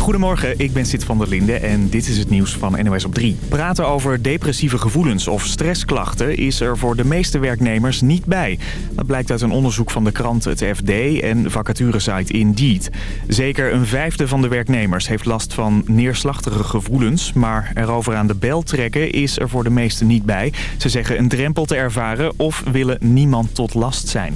Goedemorgen, ik ben Sid van der Linde en dit is het nieuws van NOS op 3. Praten over depressieve gevoelens of stressklachten is er voor de meeste werknemers niet bij. Dat blijkt uit een onderzoek van de krant Het FD en vacaturesite Indeed. Zeker een vijfde van de werknemers heeft last van neerslachtige gevoelens... maar erover aan de bel trekken is er voor de meesten niet bij. Ze zeggen een drempel te ervaren of willen niemand tot last zijn.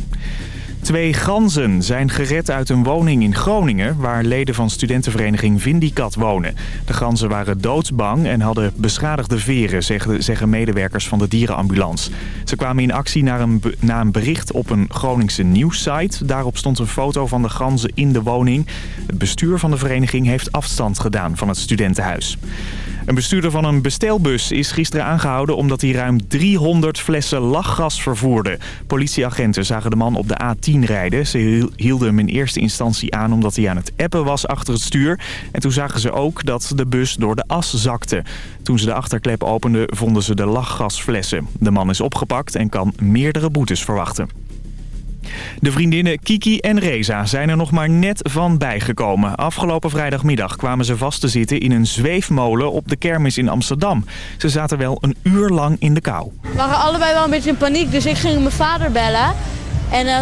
Twee ganzen zijn gered uit een woning in Groningen... waar leden van studentenvereniging Vindicat wonen. De ganzen waren doodsbang en hadden beschadigde veren... zeggen medewerkers van de dierenambulance. Ze kwamen in actie na een, na een bericht op een Groningse nieuwssite. Daarop stond een foto van de ganzen in de woning. Het bestuur van de vereniging heeft afstand gedaan van het studentenhuis. Een bestuurder van een bestelbus is gisteren aangehouden omdat hij ruim 300 flessen lachgas vervoerde. Politieagenten zagen de man op de A10 rijden. Ze hielden hem in eerste instantie aan omdat hij aan het appen was achter het stuur. En toen zagen ze ook dat de bus door de as zakte. Toen ze de achterklep openden vonden ze de lachgasflessen. De man is opgepakt en kan meerdere boetes verwachten. De vriendinnen Kiki en Reza zijn er nog maar net van bijgekomen. Afgelopen vrijdagmiddag kwamen ze vast te zitten in een zweefmolen op de kermis in Amsterdam. Ze zaten wel een uur lang in de kou. We waren allebei wel een beetje in paniek, dus ik ging mijn vader bellen. En uh,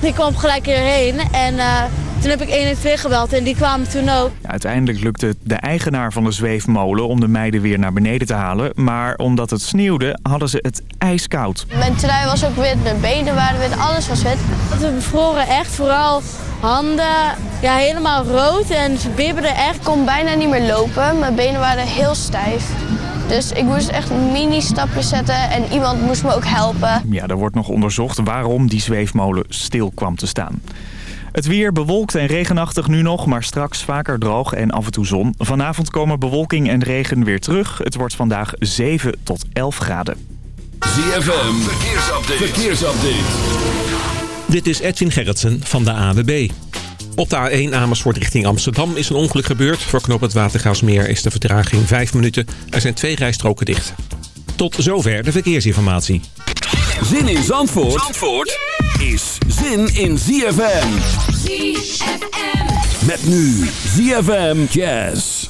ik kwam gelijk hierheen en... Uh, toen heb ik 112 gebeld en die kwamen toen ook. Uiteindelijk lukte het de eigenaar van de zweefmolen om de meiden weer naar beneden te halen. Maar omdat het sneeuwde hadden ze het ijskoud. Mijn trui was ook wit, mijn benen waren wit, alles was wit. We bevroren echt, vooral handen ja, helemaal rood en ze bibberden echt. Ik kon bijna niet meer lopen, mijn benen waren heel stijf. Dus ik moest echt mini-stapjes zetten en iemand moest me ook helpen. Ja, er wordt nog onderzocht waarom die zweefmolen stil kwam te staan. Het weer bewolkt en regenachtig nu nog, maar straks vaker droog en af en toe zon. Vanavond komen bewolking en regen weer terug. Het wordt vandaag 7 tot 11 graden. ZFM, verkeersupdate. verkeersupdate. Dit is Edwin Gerritsen van de AWB. Op de A1 Amersfoort richting Amsterdam is een ongeluk gebeurd. Voor knop het Watergaasmeer is de vertraging 5 minuten. Er zijn twee rijstroken dicht. Tot zover de verkeersinformatie. Zin in Zandvoort, Zandvoort is zin in ZFM. ZFM. Met nu ZFM Jazz.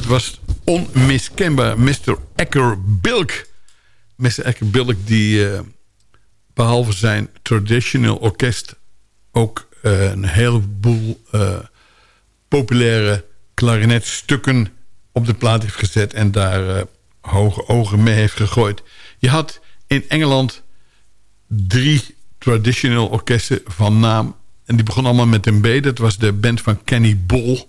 Dat was onmiskenbaar. Mr. Ecker Bilk. Mr. Ecker Bilk die uh, behalve zijn traditional orkest... ook uh, een heleboel uh, populaire klarinetstukken op de plaat heeft gezet... en daar hoge ogen mee heeft gegooid. Je had in Engeland drie traditional orkesten van naam. En die begon allemaal met een B. Dat was de band van Kenny Ball.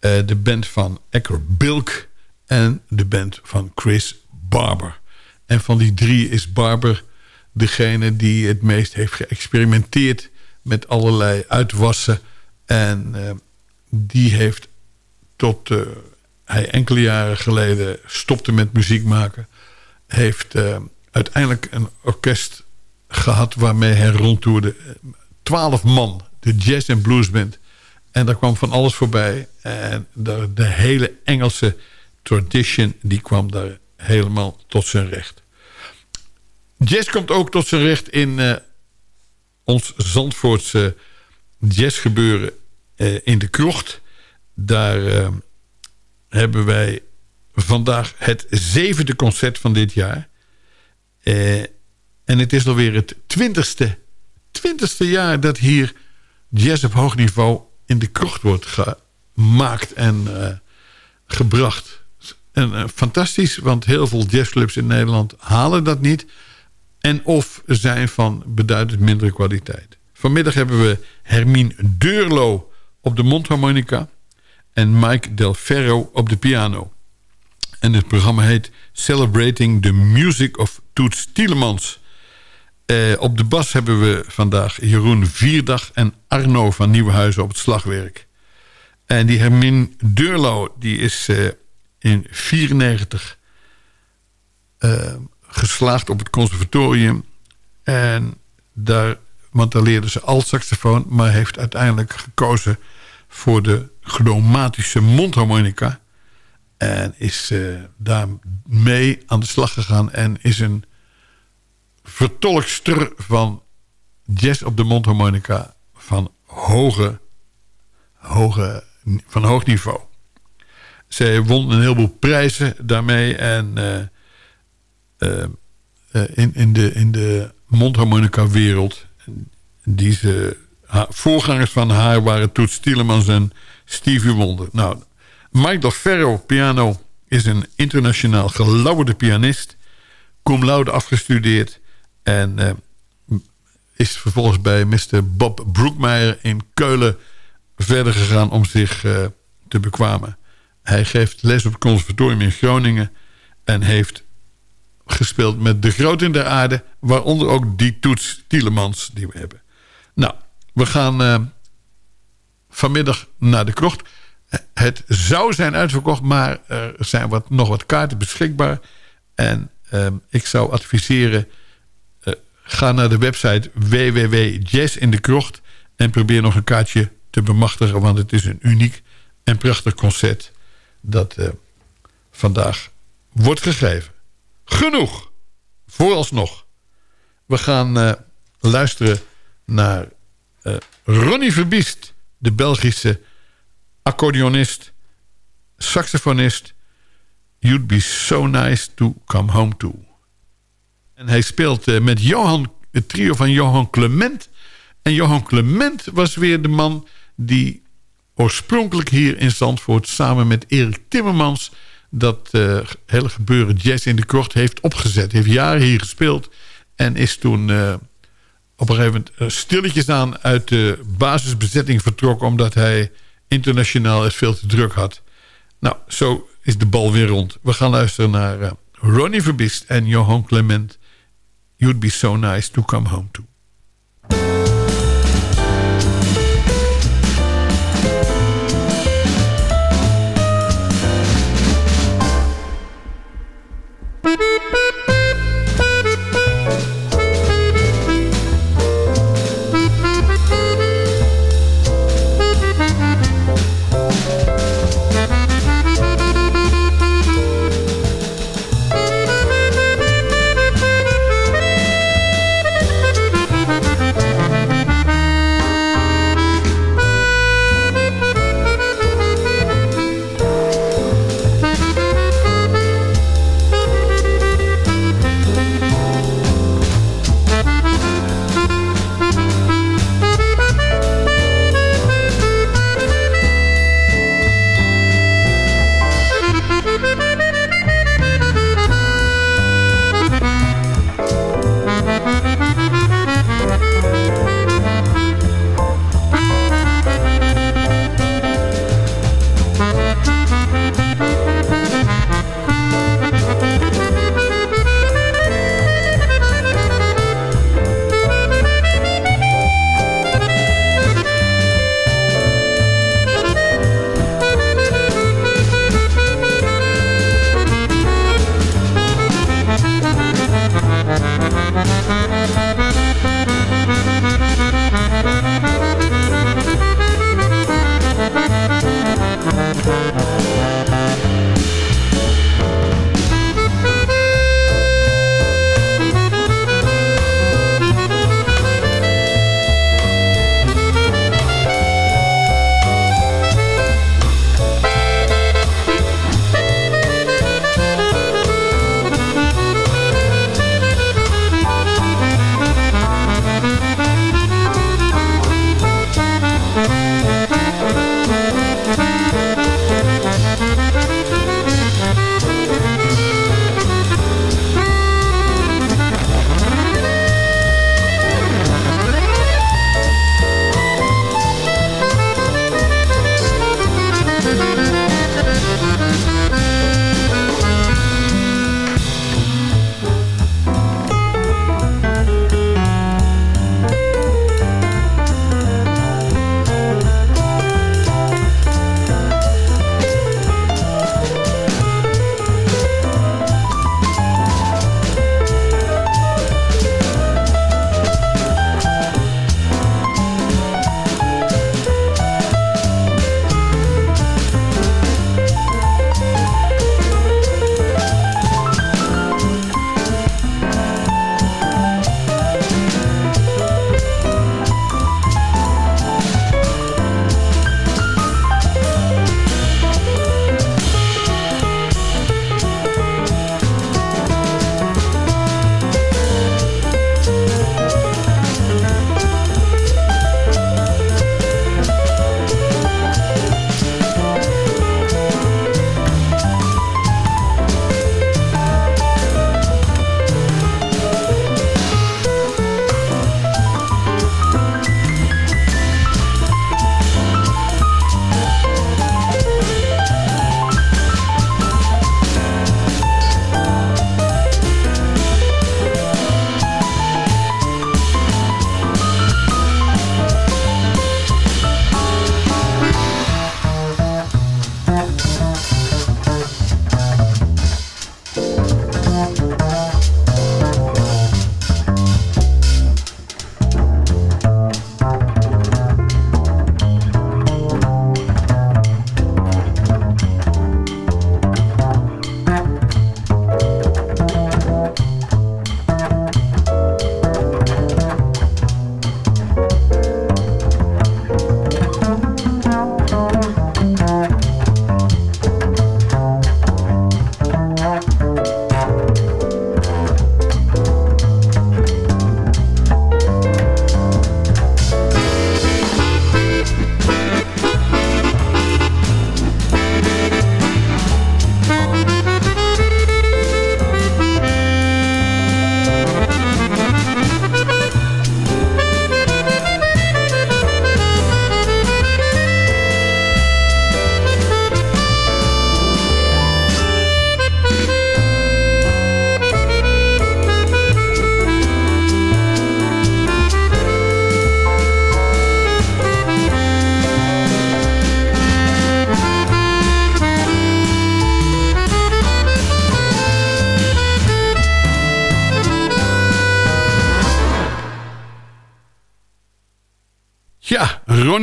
Uh, de band van Ecker Bilk. En de band van Chris Barber. En van die drie is Barber degene die het meest heeft geëxperimenteerd... met allerlei uitwassen. En uh, die heeft tot uh, hij enkele jaren geleden stopte met muziek maken... heeft uiteindelijk een orkest gehad waarmee hij rondtoerde. Twaalf man, de jazz en blues band. En daar kwam van alles voorbij. En de, de hele Engelse tradition die kwam daar helemaal tot zijn recht. Jazz komt ook tot zijn recht in uh, ons Zandvoortse jazzgebeuren uh, in de krocht. Daar uh, hebben wij vandaag het zevende concert van dit jaar. En het is alweer het twintigste, twintigste jaar dat hier jazz op hoog niveau in de krocht wordt gemaakt en uh, gebracht. En uh, fantastisch, want heel veel jazzclubs in Nederland halen dat niet. En of zijn van beduidend mindere kwaliteit. Vanmiddag hebben we Hermine Deurlo op de mondharmonica... en Mike Del Ferro op de piano. En het programma heet Celebrating the Music of Toets Tielemans... Uh, op de bas hebben we vandaag Jeroen Vierdag en Arno van Nieuwenhuizen op het slagwerk. En die Hermin Deurlo die is uh, in 94 uh, eh, geslaagd op het conservatorium. En daar, want daar leerde ze alt-saxofoon... maar heeft uiteindelijk gekozen voor de chromatische mondharmonica... En is daarmee aan de slag gegaan en is een vertolkster van jazz op de mondharmonica van, hoge, hoge, van hoog niveau. Zij won een heleboel prijzen daarmee. En uh, uh, in, in, de, in de mondharmonica wereld... die ze, haar, voorgangers van haar waren Toets Tielemans en Stevie Wonder. Nou, Michael Ferro, piano, is een internationaal gelauwerde pianist. Cum laude afgestudeerd. En uh, is vervolgens bij Mr. Bob Broekmeijer in Keulen verder gegaan om zich uh, te bekwamen. Hij geeft les op het conservatorium in Groningen en heeft gespeeld met de groten der aarde, waaronder ook die toets Tielemans die we hebben. Nou, we gaan uh, vanmiddag naar de krocht. Het zou zijn uitverkocht, maar er zijn wat, nog wat kaarten beschikbaar. En ik zou adviseren Ga naar de website www.jazzindekrocht en probeer nog een kaartje te bemachtigen. Want het is een uniek en prachtig concert dat uh, vandaag wordt gegeven. Genoeg, vooralsnog. We gaan uh, luisteren naar uh, Ronnie Verbiest, de Belgische accordeonist, saxofonist. You'd be so nice to come home to. En hij speelt uh, met Johan, het trio van Johan Clement. En Johan Clement was weer de man die oorspronkelijk hier in Zandvoort... samen met Erik Timmermans dat uh, hele gebeuren jazz in de kort heeft opgezet. Heeft jaren hier gespeeld en is toen uh, op een gegeven moment stilletjes aan... uit de basisbezetting vertrokken... omdat hij internationaal het veel te druk had. Nou, zo is de bal weer rond. We gaan luisteren naar Ronnie Verbist en Johan Clement you'd be so nice to come home to.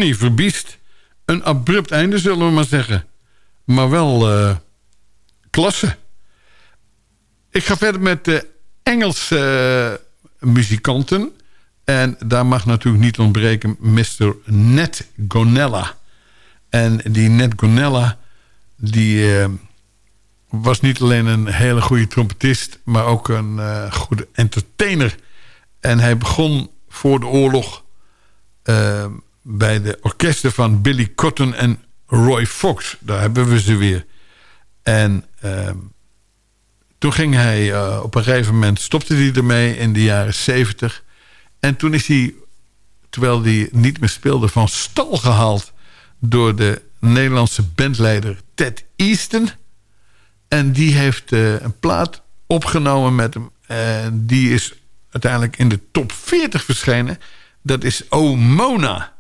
Verbiest. Een abrupt einde, zullen we maar zeggen. Maar wel uh, klasse. Ik ga verder met de Engelse uh, muzikanten. En daar mag natuurlijk niet ontbreken Mr. Ned Gonella. En die Ned Gonella... die uh, was niet alleen een hele goede trompetist... maar ook een goede entertainer. En hij begon voor de oorlog... bij de orkesten van Billy Cotton en Roy Fox. Daar hebben we ze weer. En uh, toen ging hij uh, op een gegeven moment... stopte hij ermee in de jaren 70. En toen is hij, terwijl hij niet meer speelde... van stal gehaald door de Nederlandse bandleider Ted Easton. En die heeft uh, een plaat opgenomen met hem. En die is uiteindelijk in de top 40 verschenen. Dat is O Mona.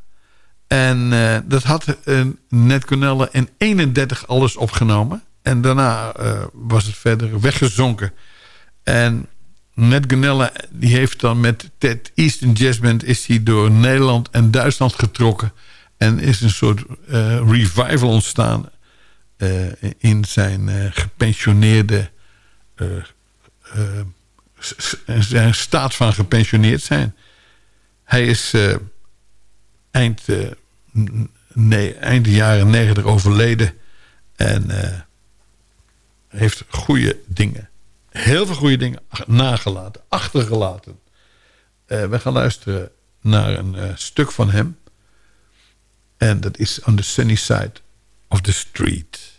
En uh, dat had uh, Ned Cornelle in 31 alles opgenomen. En daarna uh, was het verder weggezonken. En Ned Cornelle die heeft dan met Ted Eastern Jazz is hij door Nederland en Duitsland getrokken. En is een soort revival ontstaan... in zijn gepensioneerde... zijn staat van gepensioneerd zijn. Hij is eind, uh, nee, eind jaren negentig overleden. En uh, heeft goede dingen, heel veel goede dingen nagelaten, achtergelaten. Uh, we gaan luisteren naar een stuk van hem. En dat is On the Sunny Side of the Street.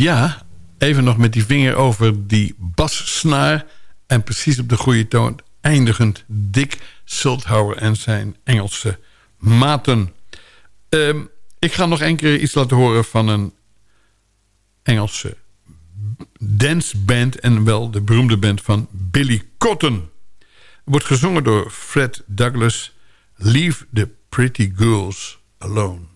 Ja, even nog met die vinger over die bassnaar... en precies op de goede toon eindigend Dick Sulthauer en zijn Engelse maten. Um, ik ga nog een keer iets laten horen van een Engelse danceband... en wel de beroemde band van Billy Cotton. wordt gezongen door Fred Douglas... Leave the Pretty Girls Alone.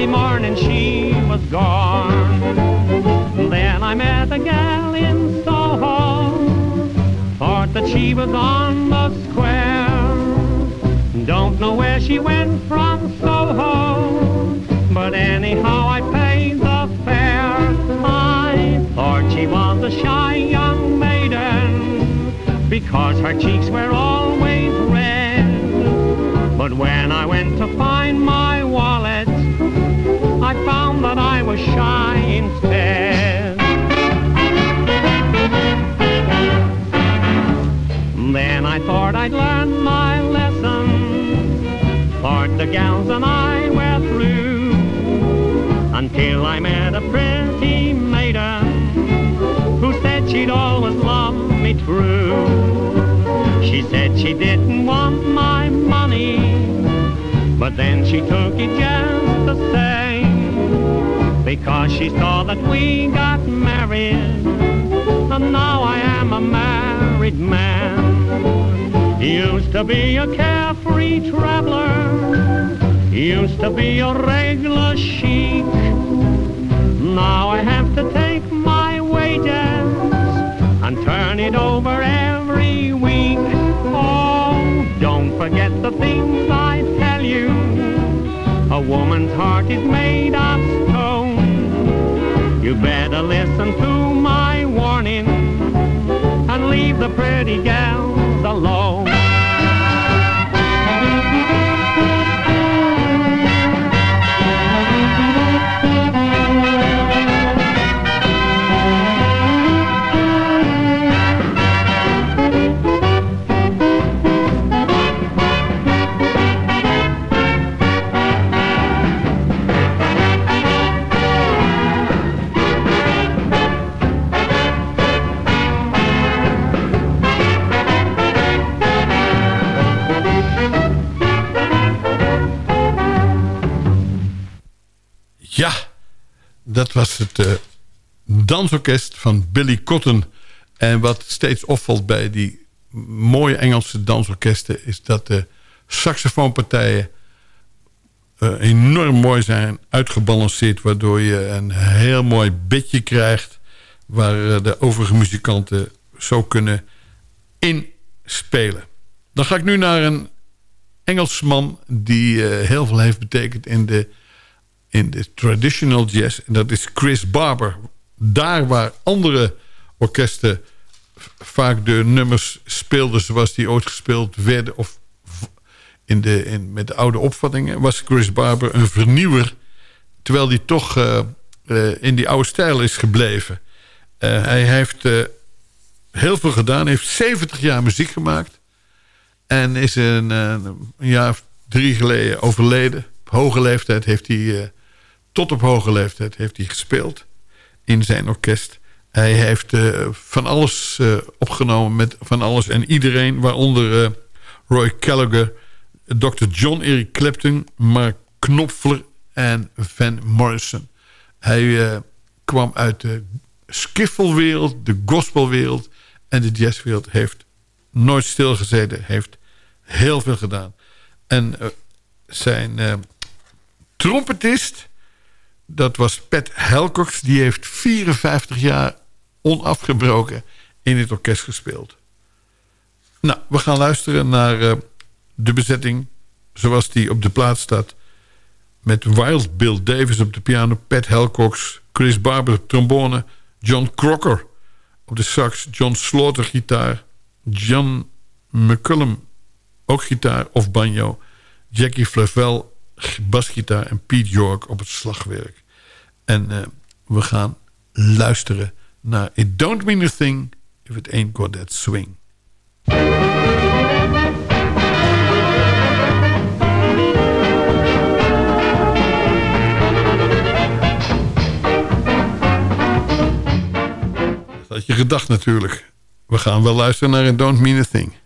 Sunday morning she was gone. Then I met a gal in Soho, thought that she was on the square. Don't know where she went from Soho, but anyhow I paid the fare. I thought she was a shy young maiden, because her cheeks were always red. But when I went to find my that I was shy instead. Then I thought I'd learn my lesson. Thought the gals and I were through. Until I met a pretty maiden who said she'd always love me true. She said she didn't want my money, but then she took it just the same saw that we got married. And now I am a married man. Used to be a carefree traveler. Used to be a regular chic. Now I have to take my wages and turn it over every week. Oh, don't forget the things I tell you. A woman's heart is made of stone. You better listen to my warning and leave the pretty gals alone. Dat was het uh, dansorkest van Billy Cotton. En wat steeds opvalt bij die mooie Engelse dansorkesten... is dat de saxofoonpartijen uh, enorm mooi zijn, uitgebalanceerd... waardoor je een heel mooi bedje krijgt... waar uh, de overige muzikanten zo kunnen inspelen. Dan ga ik nu naar een Engelsman... die heel veel heeft betekend in de in de traditional jazz. En dat is Chris Barber. Daar waar andere orkesten vaak de nummers speelden zoals die ooit gespeeld werden... of in de, in, met de oude opvattingen... was Chris Barber een vernieuwer... terwijl hij toch uh, uh, in die oude stijl is gebleven. Uh, hij heeft heel veel gedaan. Heeft 70 jaar muziek gemaakt. En is een, een jaar of drie geleden overleden. Op hoge leeftijd heeft hij tot op hoge leeftijd heeft hij gespeeld in zijn orkest. Hij heeft uh, van alles uh, opgenomen met van alles en iedereen. Waaronder uh, Roy Gallagher, Dr. John Eric Clapton, Mark Knopfler en Van Morrison. Hij kwam uit de skiffelwereld, de gospelwereld. En de jazzwereld heeft nooit stilgezeten. Heeft heel veel gedaan. En eh, zijn trompetist, dat was Pat Helcox. Die heeft 54 jaar onafgebroken in het orkest gespeeld. Nou, we gaan luisteren naar uh, de bezetting zoals die op de plaat staat. Met Wild Bill Davis op de piano, Pat Helcox, Chris Barber op trombone, John Crocker op de sax, John Slaughter gitaar, John McCullum ook gitaar of banjo, Jackie Flavel basgitaar en Pete York op het slagwerk. En uh, we gaan luisteren naar It Don't Mean a Thing If It Ain't Got That Swing. Dat had je gedacht natuurlijk. We gaan wel luisteren naar It Don't Mean a Thing.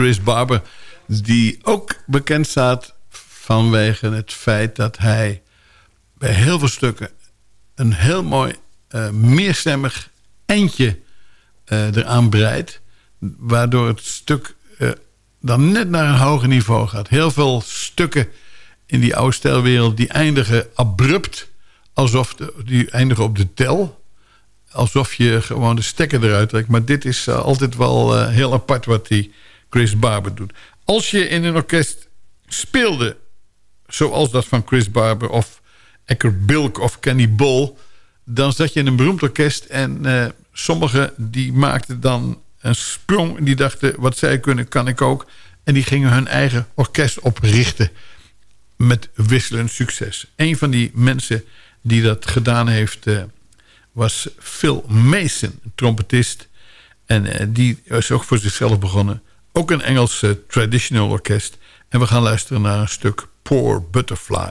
Chris Barber, die ook bekend staat vanwege het feit dat hij bij heel veel stukken een heel mooi uh, meerstemmig eindje uh, eraan breidt. Waardoor het stuk uh, dan net naar een hoger niveau gaat. Heel veel stukken in die oude stijlwereld die eindigen abrupt. Alsof die eindigen op de tel. Alsof je gewoon de stekker eruit trekt. Maar dit is altijd wel heel apart wat die Chris Barber doet. Als je in een orkest speelde zoals dat van Chris Barber of Ecker Bilk of Kenny Bull... dan zat je in een beroemd orkest en uh, sommigen die maakten dan een sprong... en die dachten, wat zij kunnen, kan ik ook. En die gingen hun eigen orkest oprichten met wisselend succes. Een van die mensen die dat gedaan heeft... Uh, was Phil Mason, trompetist. En uh, die is ook voor zichzelf begonnen. Ook een Engels traditional orkest. En we gaan luisteren naar een stuk Poor Butterfly.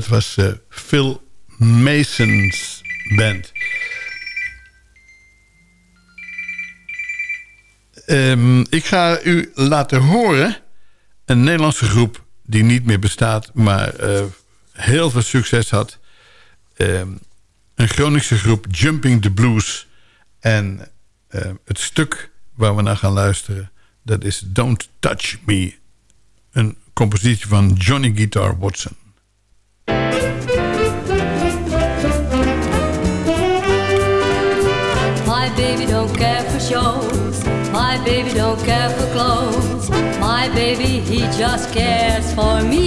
Dat was eh, Phil Mason's band. Ehm, ik ga u laten horen een Nederlandse groep die niet meer bestaat, maar eh, heel veel succes had. Ehm, een Groningse groep Jumping the Blues. En eh, het stuk waar we naar gaan luisteren, dat is Don't Touch Me. Een compositie van Johnny Guitar Watson. Baby don't care for shows. My baby don't care for clothes. My baby, he just cares for me.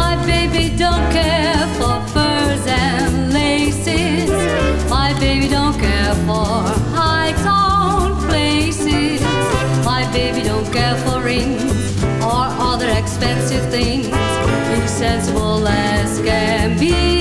My baby don't care for furs and laces. My baby don't care for high town places. My baby don't care for rings or other expensive things. He's sensible as can be.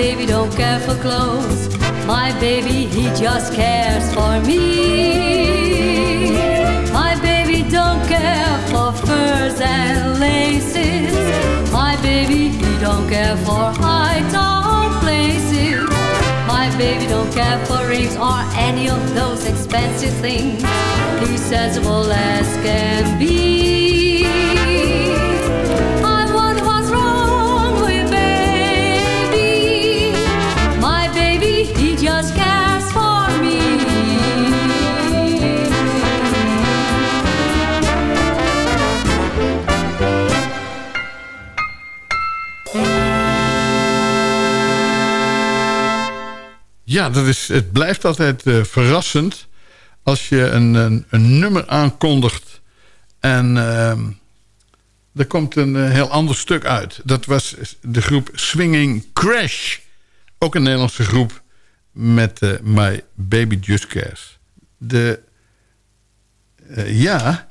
Baby don't care for clothes. My baby, he just cares for me. My baby don't care for furs and laces. My baby, he don't care for high town places. My baby don't care for rings or any of those expensive things. He's sensible as can be. Ja, dat is, het blijft altijd eh, verrassend als je een, een, nummer aankondigt en ehm, er komt een eh, heel ander stuk uit. Dat was de groep Swinging Crash. Ook een Nederlandse groep met eh, My Baby Just Cares. De, ja,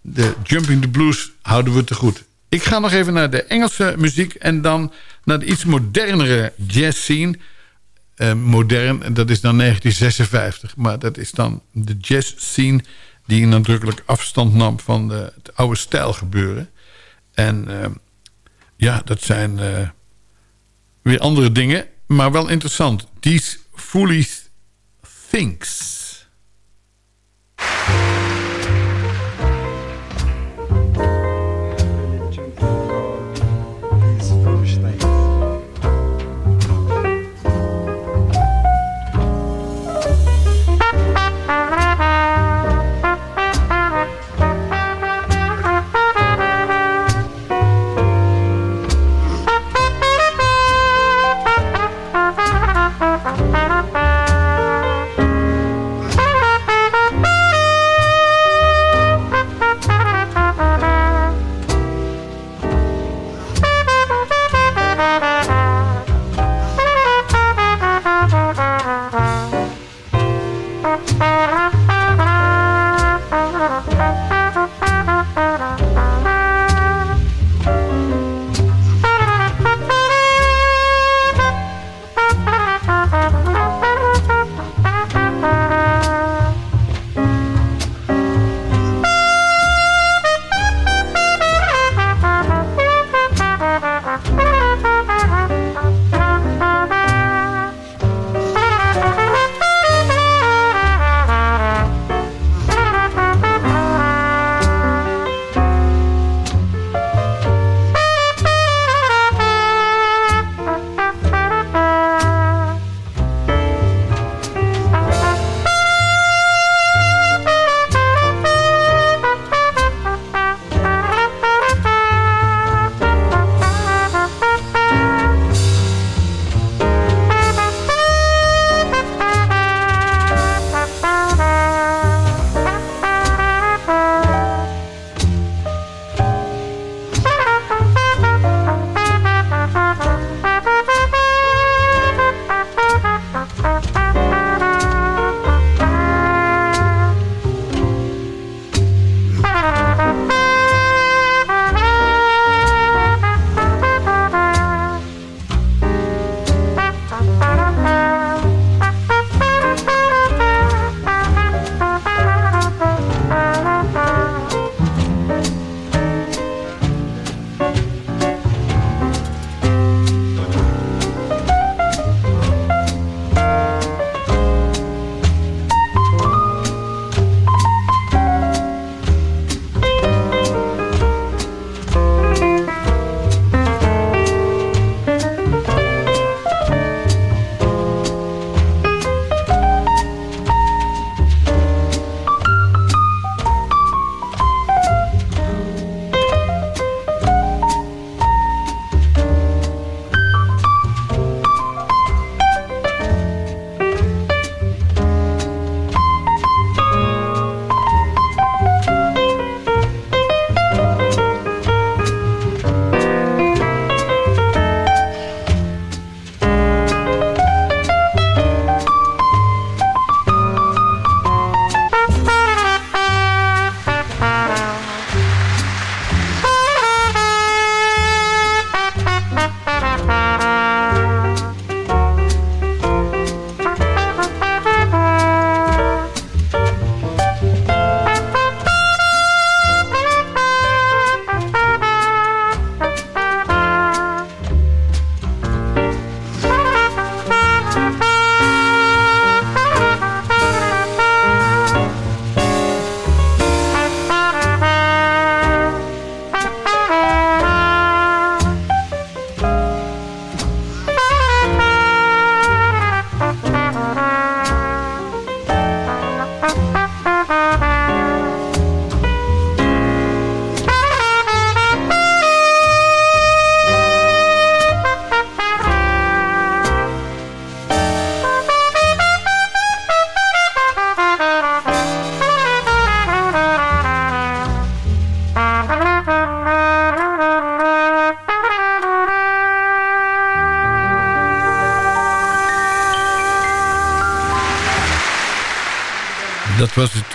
de Jumping the Blues houden we te goed. Ik ga nog even naar de Engelse muziek en dan naar de iets modernere jazz scene eh, modern. En dat is dan 1956. Maar dat is dan de jazz scene die nadrukkelijk afstand nam van de, het oude stijl gebeuren. En eh, ja, dat zijn eh, weer andere dingen. Maar wel interessant. These foolish things.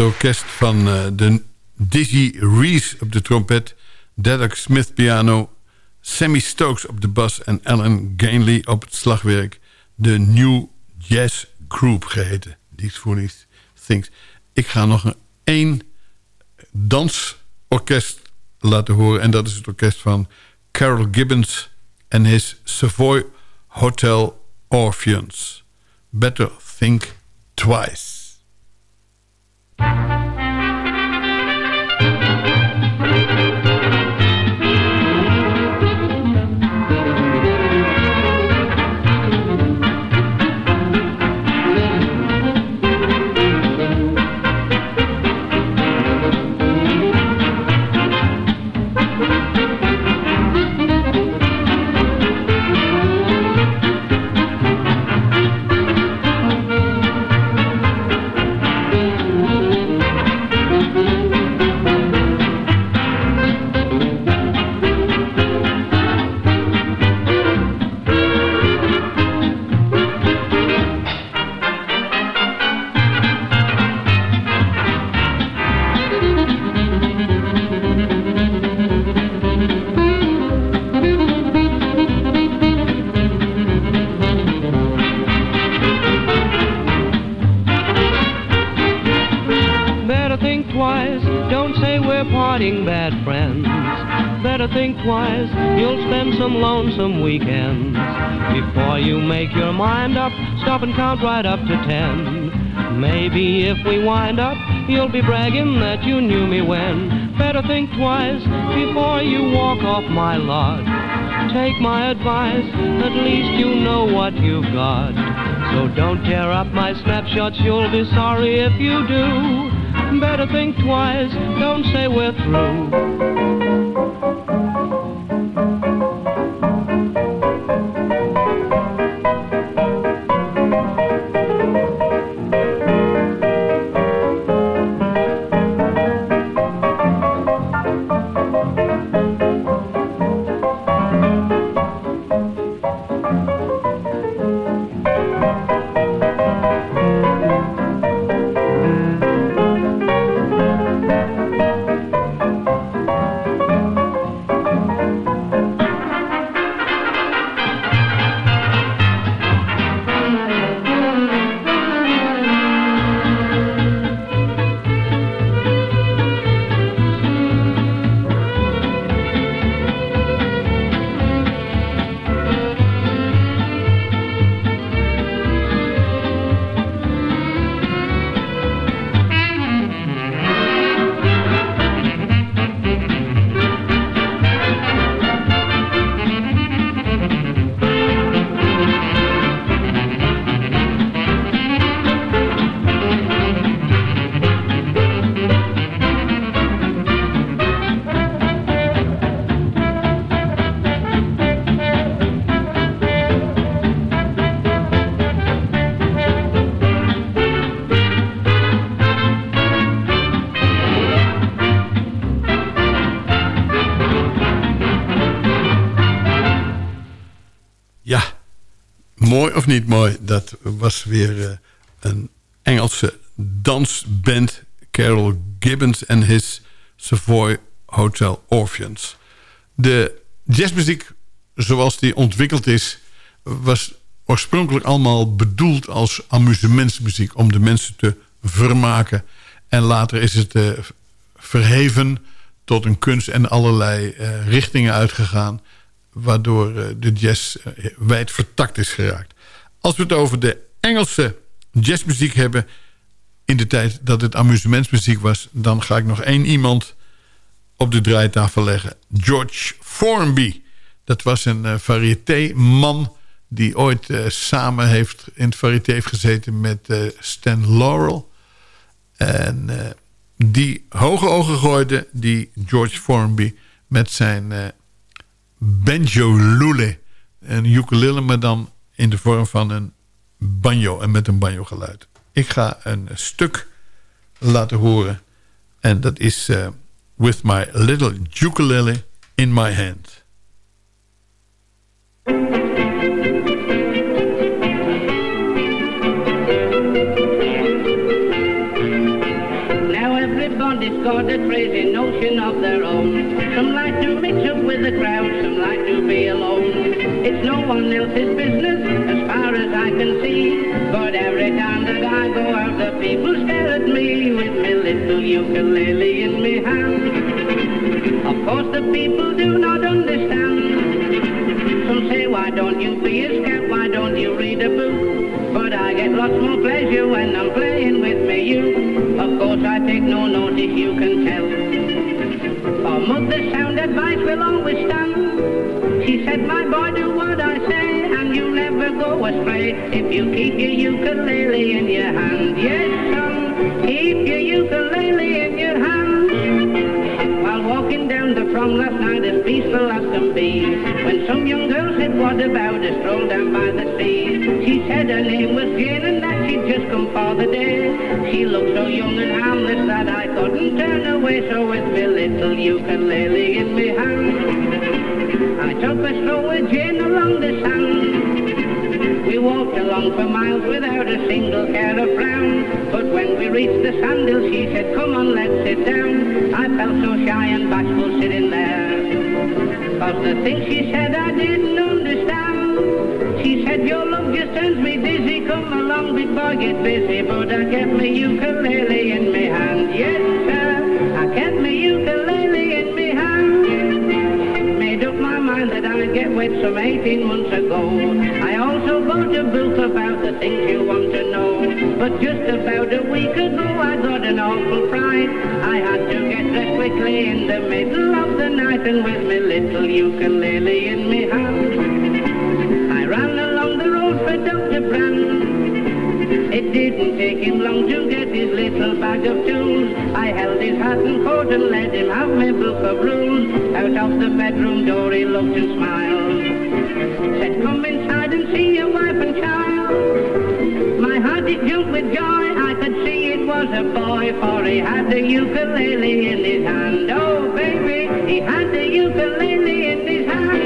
Orkest van eh, de Dizzy Reese op de trompet... Dedek Smith piano... Sammy Stokes op de bas en Alan Gainley op het slagwerk. De New Jazz Group geheten. These Things. Ik ga nog een één dansorkest laten horen. En dat is het orkest van Carol Gibbons en his Savoy Hotel Orpheans. Better Think Twice. Lonesome weekends. Before you make your mind up, stop and count right up to ten. Maybe if we wind up, you'll be bragging that you knew me when. Better think twice before you walk off my lot. Take my advice, at least you know what you've got. So don't tear up my snapshots, you'll be sorry if you do. Better think twice, don't say we're through. Niet mooi. Dat was weer eh, een Engelse dansband. Carol Gibbons en his Savoy Hotel Orpheans. De jazzmuziek zoals die ontwikkeld is... was oorspronkelijk allemaal bedoeld als amusementsmuziek... om de mensen te vermaken. En later is het eh, verheven tot een kunst en allerlei eh, richtingen uitgegaan waardoor de jazz wijd vertakt is geraakt. Als we het over de Engelse jazzmuziek hebben... in de tijd dat het amusementsmuziek was... dan ga ik nog één iemand op de draaitafel leggen. George Formby. Dat was een uh, variété-man die ooit uh, samen heeft in het variété heeft gezeten met uh, Stan Laurel. En die hoge ogen gooide, die George Formby... met zijn banjo lule. Een ukulele, maar dan in de vorm van een banjo en met een banjo geluid. Ik ga een stuk laten horen. En dat is uh, With My Little Ukulele in My Hand. everybody's got a crazy notion of their own. The crowd, some like to be alone. It's no one else's business as far as I can see. But every time that I go out, the people stare at me with my little ukulele in my hand. Of course, the people do not understand. Some say, why don't you be a scout? Why don't you read a book? But I get lots more pleasure when I'm playing with me you. Of course, I take no notice, you can tell. For mother's sound advice will always stand. She said, my boy, do what I say, and you'll never go astray if you keep your ukulele in your hand. Yes, son, keep your ukulele in your hand. While walking down the prom last night, as peaceful as can be, when some young girl said, what about a stroll down by the sea? She said her name was Jane and she'd just come for the day. She looked so young and harmless that I couldn't mm, turn away, so with me little ukulele in me hand, I took a stroll with Jane along the sand. We walked along for miles without a single care of frown. But when we reached the sandhill, she said, come on, let's sit down. I felt so shy and bashful sitting there. Cause the things she said I didn't understand. She said, your love just turns me dizzy. Come along, boy, get busy. But I kept my ukulele in my hand. Yes, sir, I kept my ukulele in my hand. Made up my mind that I'd get wet some 18 months ago. I also bought a book about the things you want to know. But just about a week ago, I got an awful fright. I had to get dressed quickly in the middle of the night and with my little ukulele in my hand. Didn't take him long to get his little bag of tools. I held his hat and coat and let him have my book of rules. Out of the bedroom door he looked and smiled. Said, come inside and see your wife and child. My heart it jumped with joy. I could see it was a boy, for he had the ukulele in his hand. Oh, baby, he had the ukulele in his hand.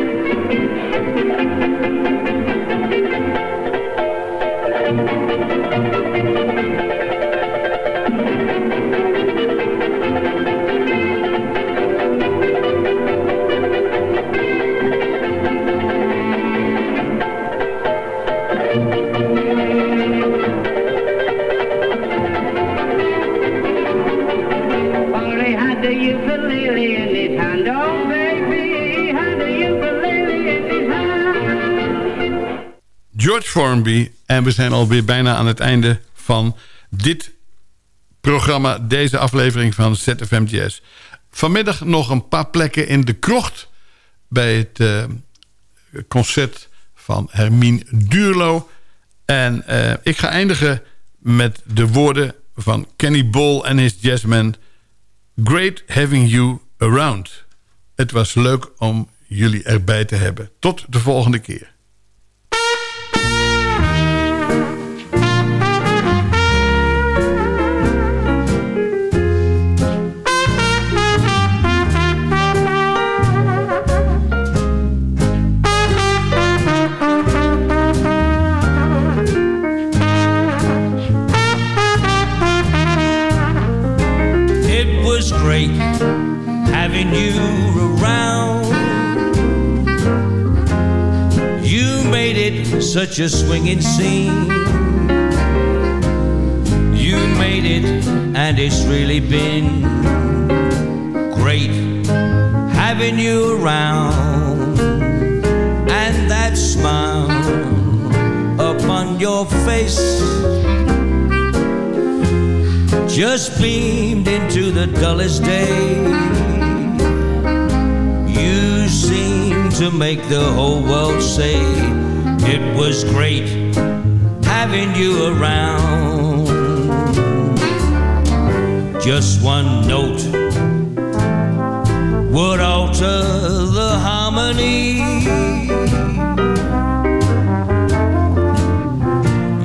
Formby. En we zijn alweer bijna aan het einde van dit programma. Deze aflevering van ZFM Jazz. Vanmiddag nog een paar plekken in de krocht. Bij het eh, concert van Hermine Duurlo. En eh, ik ga eindigen met de woorden van Kenny Ball en his jazzmen. Great having you around. Het was leuk om jullie erbij te hebben. Tot de volgende keer. Such a swinging scene. You made it, and it's really been great having you around. And that smile upon your face just beamed into the dullest day. You seem to make the whole world say it was great having you around. just one note would alter the harmony.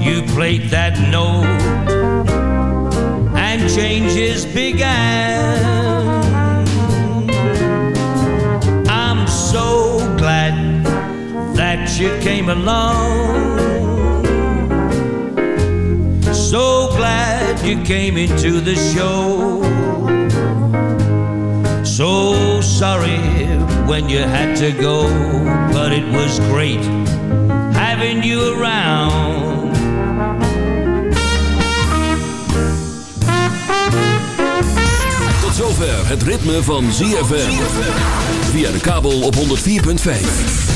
You played that note and changes began. You came along. So glad you came into the show. So sorry when you had to go, but it was great having you around. Tot zover het ritme van ZFM. Via de kabel op 104.5.